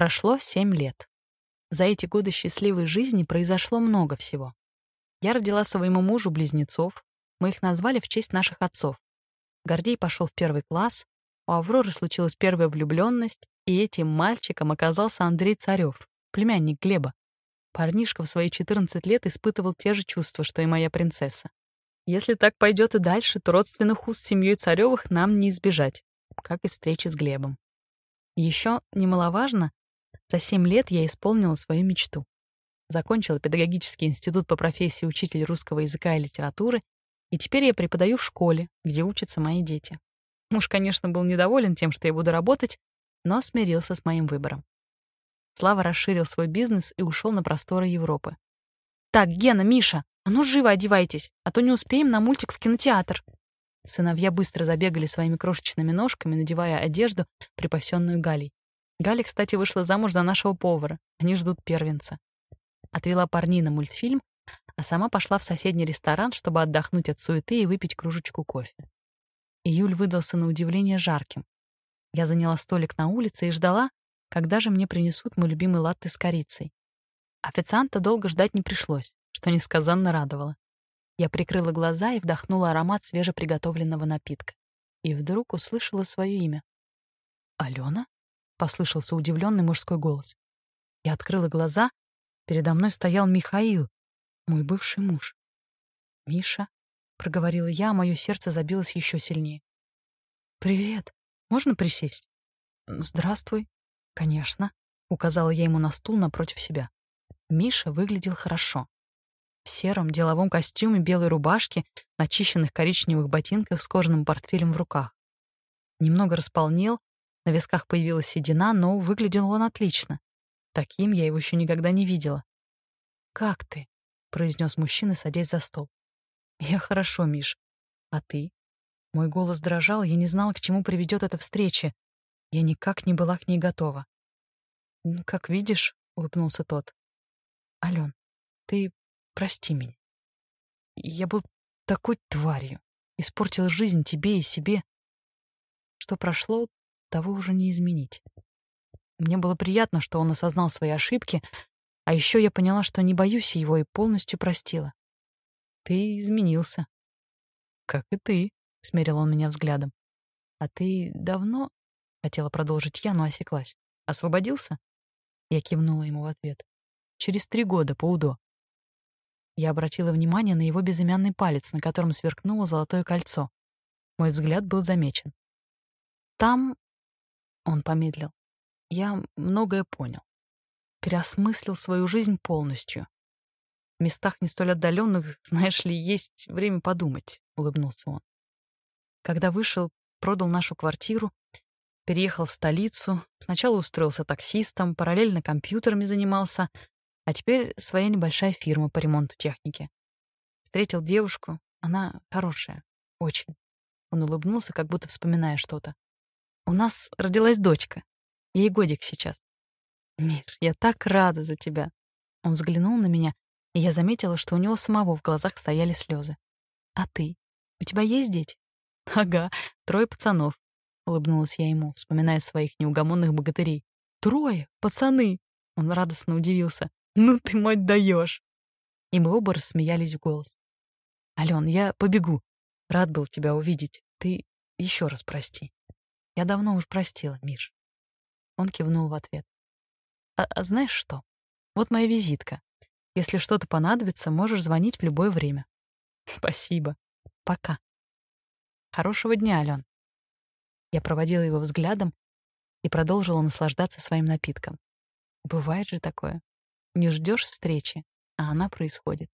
Прошло семь лет. За эти годы счастливой жизни произошло много всего. Я родила своему мужу близнецов. Мы их назвали в честь наших отцов. Гордей пошел в первый класс, у Авроры случилась первая влюбленность, и этим мальчиком оказался Андрей Царев, племянник Глеба. Парнишка в свои 14 лет испытывал те же чувства, что и моя принцесса. Если так пойдет и дальше, то родственных уз с семьей Царевых нам не избежать, как и встречи с Глебом. Еще немаловажно, за 7 лет я исполнила свою мечту. Закончила педагогический институт по профессии учитель русского языка и литературы, и теперь я преподаю в школе, где учатся мои дети. Муж, конечно, был недоволен тем, что я буду работать, но смирился с моим выбором. Слава расширил свой бизнес и ушел на просторы Европы. «Так, Гена, Миша, а ну живо одевайтесь, а то не успеем на мультик в кинотеатр». Сыновья быстро забегали своими крошечными ножками, надевая одежду, припасенную Галей. Галя, кстати, вышла замуж за нашего повара. Они ждут первенца. Отвела парней на мультфильм, а сама пошла в соседний ресторан, чтобы отдохнуть от суеты и выпить кружечку кофе. Июль выдался на удивление жарким. Я заняла столик на улице и ждала, когда же мне принесут мой любимый латте с корицей. Официанта долго ждать не пришлось, что несказанно радовало. Я прикрыла глаза и вдохнула аромат свежеприготовленного напитка. И вдруг услышала свое имя. «Алена?» — послышался удивленный мужской голос. Я открыла глаза. Передо мной стоял Михаил, мой бывший муж. «Миша?» — проговорила я, а мое сердце забилось еще сильнее. «Привет. Можно присесть?» «Здравствуй», «Конечно», — указала я ему на стул напротив себя. Миша выглядел хорошо. В сером деловом костюме, белой рубашке, начищенных коричневых ботинках с кожаным портфелем в руках. Немного располнел, на висках появилась седина, но выглядел он отлично. Таким я его еще никогда не видела. «Как ты?» — произнес мужчина, садясь за стол. «Я хорошо, Миш. А ты?» Мой голос дрожал, я не знала, к чему приведет эта встреча, я никак не была к ней готова. «Ну, как видишь», — улыбнулся тот. «Ален, ты прости меня. Я был такой тварью, испортил жизнь тебе и себе. Что прошло, того уже не изменить. Мне было приятно, что он осознал свои ошибки, а еще я поняла, что не боюсь его и полностью простила. Ты изменился. Как и ты, — смерил он меня взглядом. А ты давно Хотела продолжить я, но осеклась. «Освободился?» Я кивнула ему в ответ. «Через три года, по УДО». Я обратила внимание на его безымянный палец, на котором сверкнуло золотое кольцо. Мой взгляд был замечен. «Там...» — он помедлил. «Я многое понял. Переосмыслил свою жизнь полностью. В местах не столь отдаленных, знаешь ли, есть время подумать», — улыбнулся он. Когда вышел, продал нашу квартиру, Переехал в столицу, сначала устроился таксистом, параллельно компьютерами занимался, а теперь своя небольшая фирма по ремонту техники. Встретил девушку, она хорошая, очень. Он улыбнулся, как будто вспоминая что-то. У нас родилась дочка. Ей годик сейчас. Мир, я так рада за тебя. Он взглянул на меня, и я заметила, что у него самого в глазах стояли слезы. А ты? У тебя есть дети? Ага, трое пацанов. — улыбнулась я ему, вспоминая своих неугомонных богатырей. «Трое! Пацаны!» Он радостно удивился. «Ну ты, мать, даешь!» И мы оба рассмеялись в голос. «Ален, я побегу. Рад был тебя увидеть. Ты еще раз прости. Я давно уж простила, Миш». Он кивнул в ответ. «А, а знаешь что? Вот моя визитка. Если что-то понадобится, можешь звонить в любое время». «Спасибо. Пока». «Хорошего дня, Ален». Я проводила его взглядом и продолжила наслаждаться своим напитком. Бывает же такое. Не ждешь встречи, а она происходит.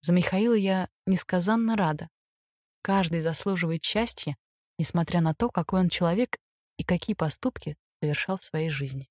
За Михаила я несказанно рада. Каждый заслуживает счастья, несмотря на то, какой он человек и какие поступки совершал в своей жизни.